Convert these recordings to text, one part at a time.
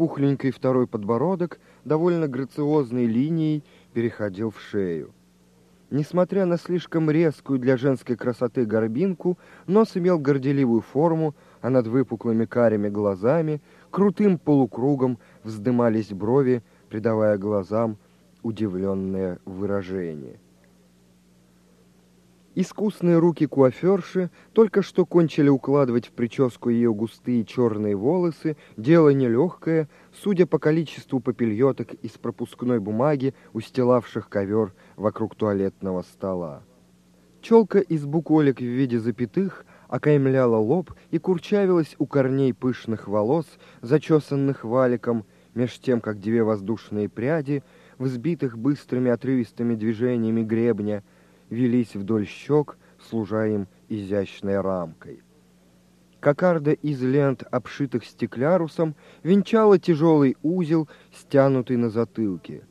пухленький второй подбородок довольно грациозной линией переходил в шею. Несмотря на слишком резкую для женской красоты горбинку, нос имел горделивую форму, а над выпуклыми карими глазами крутым полукругом вздымались брови, придавая глазам удивленное выражение. Искусные руки куаферши только что кончили укладывать в прическу ее густые черные волосы, дело нелегкое, судя по количеству попельеток из пропускной бумаги, устилавших ковер вокруг туалетного стола. Челка из буколек в виде запятых окаймляла лоб и курчавилась у корней пышных волос, зачесанных валиком, меж тем, как две воздушные пряди, взбитых быстрыми отрывистыми движениями гребня, велись вдоль щек, служа им изящной рамкой. Кокарда из лент, обшитых стеклярусом, венчала тяжелый узел, стянутый на затылке.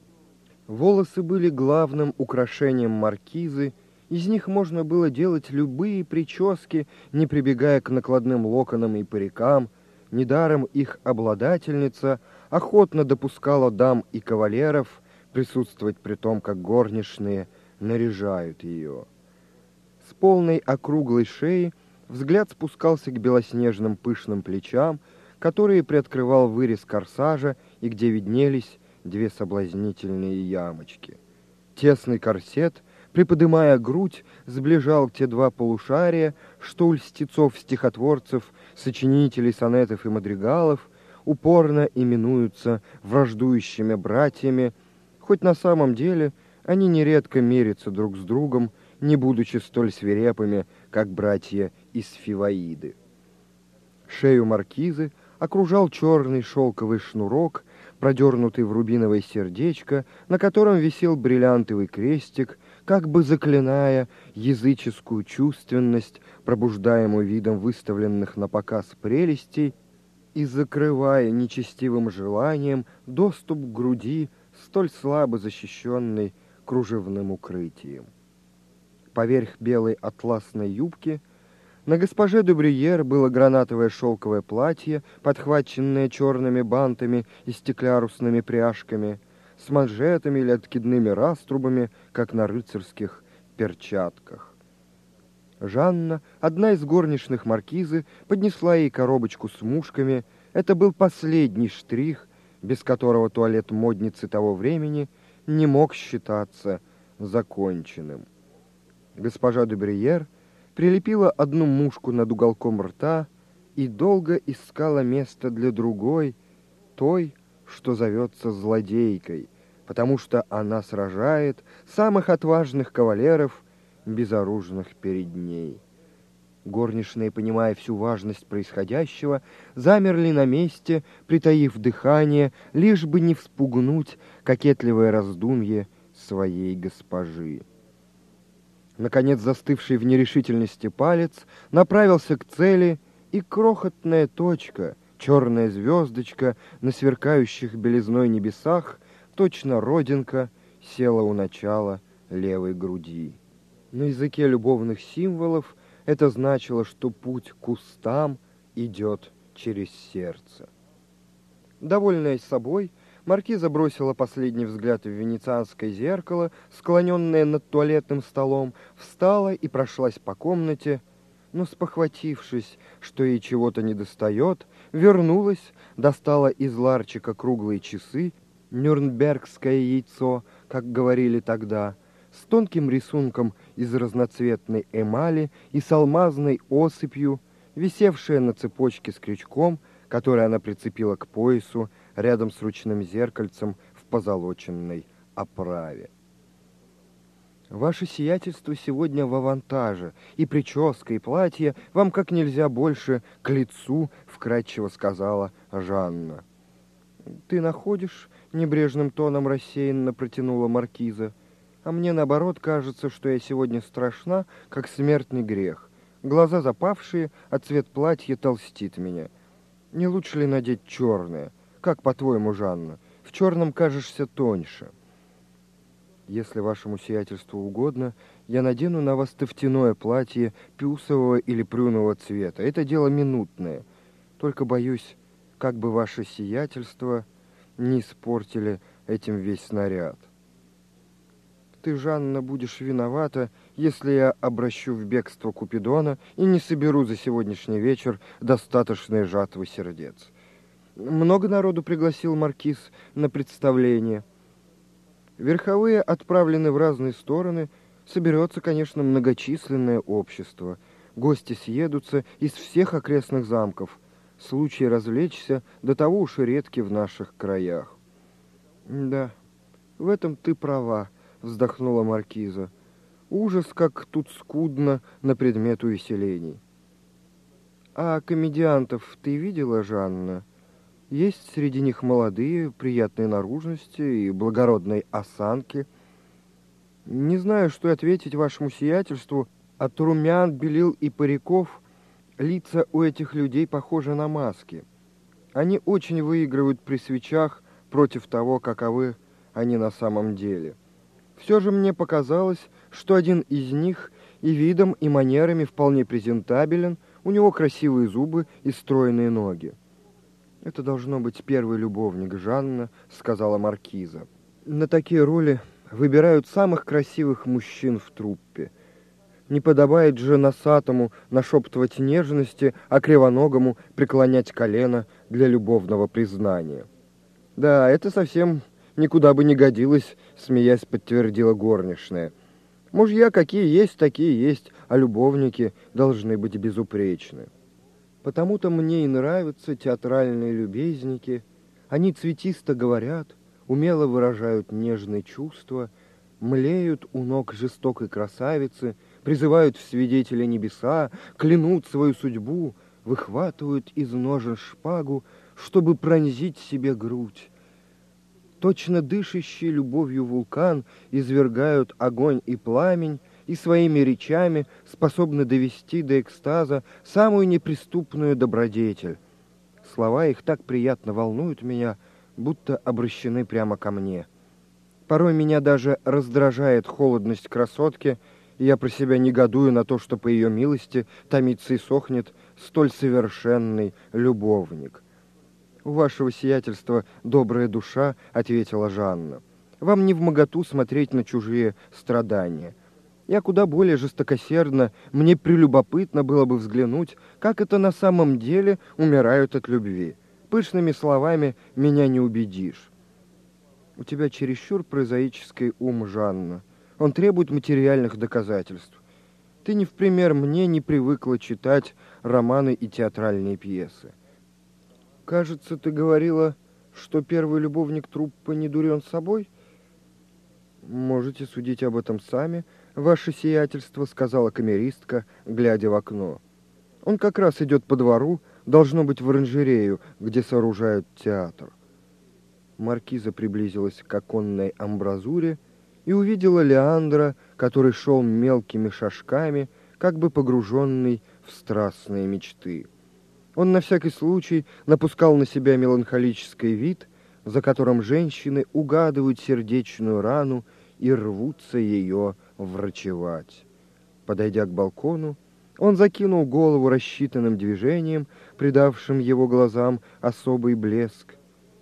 Волосы были главным украшением маркизы, из них можно было делать любые прически, не прибегая к накладным локонам и парикам. Недаром их обладательница охотно допускала дам и кавалеров присутствовать при том, как горничные наряжают ее. С полной округлой шеей взгляд спускался к белоснежным пышным плечам, которые приоткрывал вырез корсажа и где виднелись две соблазнительные ямочки. Тесный корсет — приподымая грудь, сближал те два полушария, что у льстецов-стихотворцев, сочинителей сонетов и мадригалов упорно именуются враждующими братьями, хоть на самом деле они нередко мерятся друг с другом, не будучи столь свирепыми, как братья из Фиваиды. Шею маркизы окружал черный шелковый шнурок, продернутый в рубиновое сердечко, на котором висел бриллиантовый крестик как бы заклиная языческую чувственность, пробуждаемую видом выставленных на показ прелестей, и закрывая нечестивым желанием доступ к груди, столь слабо защищенной кружевным укрытием. Поверх белой атласной юбки на госпоже де было гранатовое шелковое платье, подхваченное черными бантами и стеклярусными пряжками – с манжетами или откидными раструбами, как на рыцарских перчатках. Жанна, одна из горничных маркизы, поднесла ей коробочку с мушками. Это был последний штрих, без которого туалет модницы того времени не мог считаться законченным. Госпожа Дебриер прилепила одну мушку над уголком рта и долго искала место для другой, той, что зовется злодейкой, потому что она сражает самых отважных кавалеров, безоружных перед ней. Горничные, понимая всю важность происходящего, замерли на месте, притаив дыхание, лишь бы не вспугнуть кокетливое раздумье своей госпожи. Наконец, застывший в нерешительности палец направился к цели, и крохотная точка — черная звездочка на сверкающих белизной небесах, точно родинка, села у начала левой груди. На языке любовных символов это значило, что путь к кустам идет через сердце. Довольная собой, маркиза бросила последний взгляд в венецианское зеркало, склоненное над туалетным столом, встала и прошлась по комнате, но, спохватившись, что ей чего-то недостает, вернулась, достала из ларчика круглые часы, нюрнбергское яйцо, как говорили тогда, с тонким рисунком из разноцветной эмали и с алмазной осыпью, висевшая на цепочке с крючком, который она прицепила к поясу рядом с ручным зеркальцем в позолоченной оправе. Ваше сиятельство сегодня в авантаже, и прическа, и платье вам как нельзя больше к лицу, вкратчиво сказала Жанна. Ты находишь, небрежным тоном рассеянно протянула маркиза, а мне наоборот кажется, что я сегодня страшна, как смертный грех. Глаза запавшие, а цвет платья толстит меня. Не лучше ли надеть черное? Как, по-твоему, Жанна? В черном кажешься тоньше. Если вашему сиятельству угодно, я надену на вас тофтяное платье пюсового или прюного цвета. Это дело минутное. Только, боюсь, как бы ваше сиятельство не испортили этим весь снаряд. Ты, Жанна, будешь виновата, если я обращу в бегство Купидона и не соберу за сегодняшний вечер достаточной жатвы сердец. Много народу пригласил маркиз на представление. Верховые отправлены в разные стороны, соберется, конечно, многочисленное общество. Гости съедутся из всех окрестных замков. Случаи развлечься до того уж и редки в наших краях. Да, в этом ты права, вздохнула маркиза. Ужас, как тут скудно на предмет увеселений. А комедиантов ты видела, Жанна? Есть среди них молодые, приятной наружности и благородной осанки. Не знаю, что ответить вашему сиятельству. От румян, белил и париков лица у этих людей похожи на маски. Они очень выигрывают при свечах против того, каковы они на самом деле. Все же мне показалось, что один из них и видом, и манерами вполне презентабелен, у него красивые зубы и стройные ноги. «Это должно быть первый любовник Жанна», — сказала Маркиза. «На такие роли выбирают самых красивых мужчин в труппе. Не подобает же носатому нашептывать нежности, а кривоногому преклонять колено для любовного признания». «Да, это совсем никуда бы не годилось», — смеясь подтвердила горничная. «Мужья какие есть, такие есть, а любовники должны быть безупречны». Потому-то мне и нравятся театральные любезники. Они цветисто говорят, умело выражают нежные чувства, млеют у ног жестокой красавицы, призывают в свидетеля небеса, клянут свою судьбу, выхватывают из ножен шпагу, чтобы пронзить себе грудь. Точно дышащий любовью вулкан извергают огонь и пламень, и своими речами способны довести до экстаза самую неприступную добродетель. Слова их так приятно волнуют меня, будто обращены прямо ко мне. Порой меня даже раздражает холодность красотки, и я про себя негодую на то, что по ее милости томится и сохнет столь совершенный любовник. «У вашего сиятельства добрая душа», — ответила Жанна. «Вам не в моготу смотреть на чужие страдания. Я куда более жестокосердно, мне прелюбопытно было бы взглянуть, как это на самом деле умирают от любви. Пышными словами меня не убедишь. У тебя чересчур прозаический ум, Жанна. Он требует материальных доказательств. Ты не в пример мне не привыкла читать романы и театральные пьесы. Кажется, ты говорила, что первый любовник труппы не дурен собой? Можете судить об этом сами, — «Ваше сиятельство», — сказала камеристка, глядя в окно. «Он как раз идет по двору, должно быть в оранжерею, где сооружают театр». Маркиза приблизилась к оконной амбразуре и увидела Леандра, который шел мелкими шажками, как бы погруженный в страстные мечты. Он на всякий случай напускал на себя меланхолический вид, за которым женщины угадывают сердечную рану и рвутся ее врачевать. Подойдя к балкону, он закинул голову рассчитанным движением, придавшим его глазам особый блеск,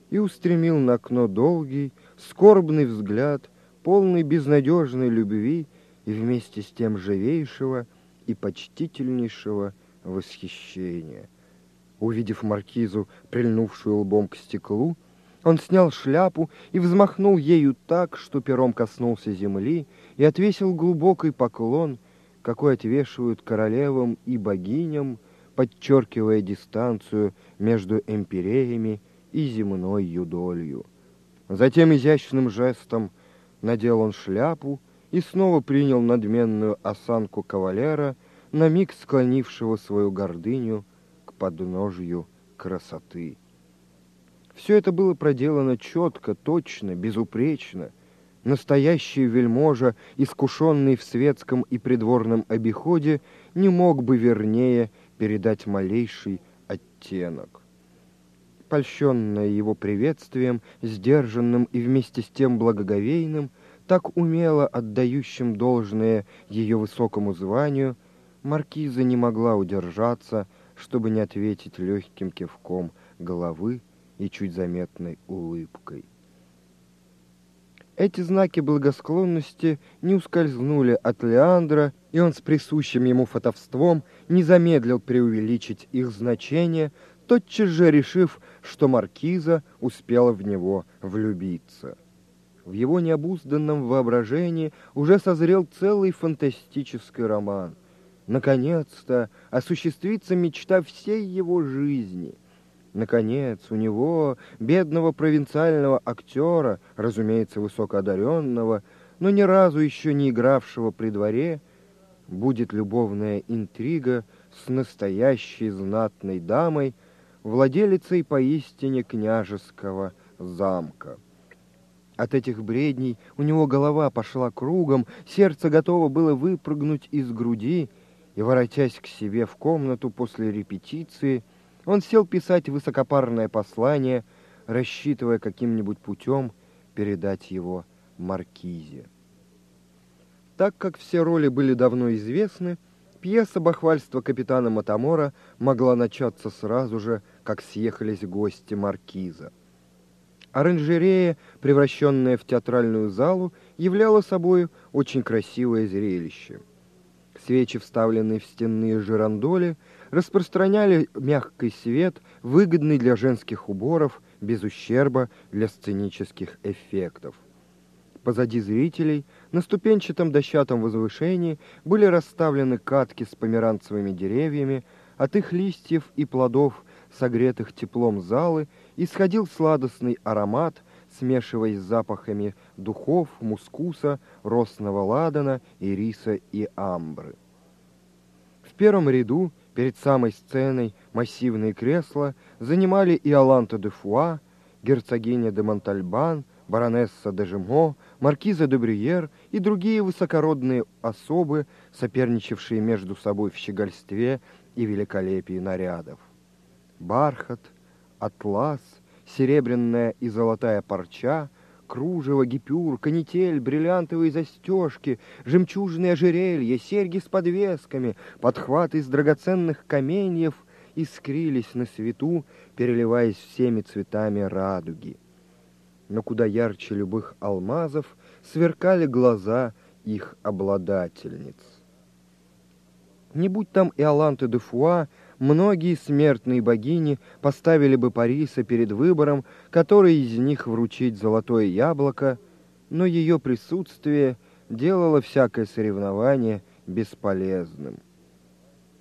и устремил на окно долгий, скорбный взгляд, полный безнадежной любви и вместе с тем живейшего и почтительнейшего восхищения. Увидев маркизу, прильнувшую лбом к стеклу, он снял шляпу и взмахнул ею так, что пером коснулся земли, и отвесил глубокий поклон, какой отвешивают королевам и богиням, подчеркивая дистанцию между эмпиреями и земной юдолью. Затем изящным жестом надел он шляпу и снова принял надменную осанку кавалера, на миг склонившего свою гордыню подножью красоты. Все это было проделано четко, точно, безупречно. Настоящий вельможа, искушенный в светском и придворном обиходе, не мог бы вернее передать малейший оттенок. Польщенная его приветствием, сдержанным и вместе с тем благоговейным, так умело отдающим должное ее высокому званию, маркиза не могла удержаться, чтобы не ответить легким кивком головы и чуть заметной улыбкой. Эти знаки благосклонности не ускользнули от Леандра, и он с присущим ему фотовством не замедлил преувеличить их значение, тотчас же решив, что маркиза успела в него влюбиться. В его необузданном воображении уже созрел целый фантастический роман. Наконец-то осуществится мечта всей его жизни — Наконец, у него, бедного провинциального актера, разумеется, высокоодаренного, но ни разу еще не игравшего при дворе, будет любовная интрига с настоящей знатной дамой, владелицей поистине княжеского замка. От этих бредней у него голова пошла кругом, сердце готово было выпрыгнуть из груди, и, воротясь к себе в комнату после репетиции, он сел писать высокопарное послание, рассчитывая каким-нибудь путем передать его Маркизе. Так как все роли были давно известны, пьеса «Бахвальство капитана Матамора» могла начаться сразу же, как съехались гости Маркиза. Оранжерея, превращенная в театральную залу, являла собой очень красивое зрелище. Свечи, вставленные в стенные жирандоли, распространяли мягкий свет, выгодный для женских уборов, без ущерба для сценических эффектов. Позади зрителей на ступенчатом дощатом возвышении были расставлены катки с померанцевыми деревьями, от их листьев и плодов, согретых теплом залы, исходил сладостный аромат, смешиваясь с запахами духов, мускуса, росного ладана, ириса и амбры. В первом ряду Перед самой сценой массивные кресла занимали Иоланта де Фуа, герцогиня де Монтальбан, баронесса де Жемо, маркиза де Брюер и другие высокородные особы, соперничавшие между собой в щегольстве и великолепии нарядов. Бархат, атлас, серебряная и золотая парча кружево, гипюр, канитель, бриллиантовые застежки, жемчужные ожерелья, серьги с подвесками, подхваты из драгоценных каменьев искрились на свету, переливаясь всеми цветами радуги. Но куда ярче любых алмазов сверкали глаза их обладательниц. Не будь там и Аланты де Фуа, многие смертные богини поставили бы Париса перед выбором, который из них вручить золотое яблоко, но ее присутствие делало всякое соревнование бесполезным.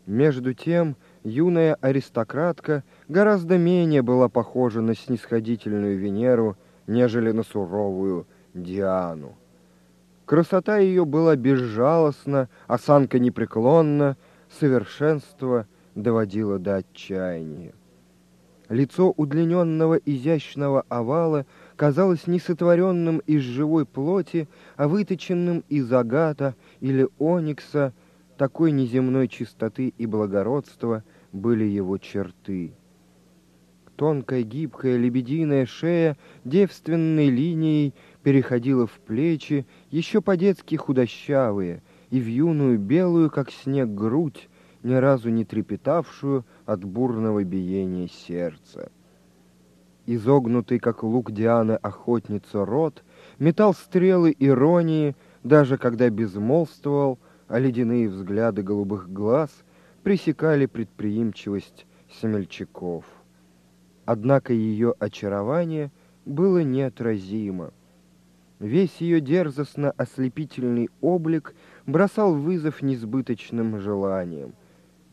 Между тем, юная аристократка гораздо менее была похожа на снисходительную Венеру, нежели на суровую Диану. Красота ее была безжалостна, осанка непреклонна, совершенство доводило до отчаяния. Лицо удлиненного изящного овала казалось не сотворенным из живой плоти, а выточенным из агата или оникса, такой неземной чистоты и благородства были его черты. Тонкая, гибкая, лебединая шея девственной линией переходила в плечи, еще по-детски худощавые, и в юную белую, как снег, грудь, ни разу не трепетавшую от бурного биения сердца. Изогнутый, как лук Дианы, охотница рот, метал стрелы иронии, даже когда безмолвствовал, а ледяные взгляды голубых глаз пресекали предприимчивость смельчаков. Однако ее очарование было неотразимо. Весь ее дерзостно-ослепительный облик бросал вызов несбыточным желаниям.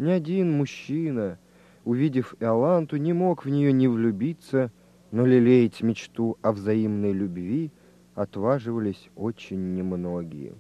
Ни один мужчина, увидев Иоланту, не мог в нее не влюбиться, но лелеять мечту о взаимной любви отваживались очень немногие.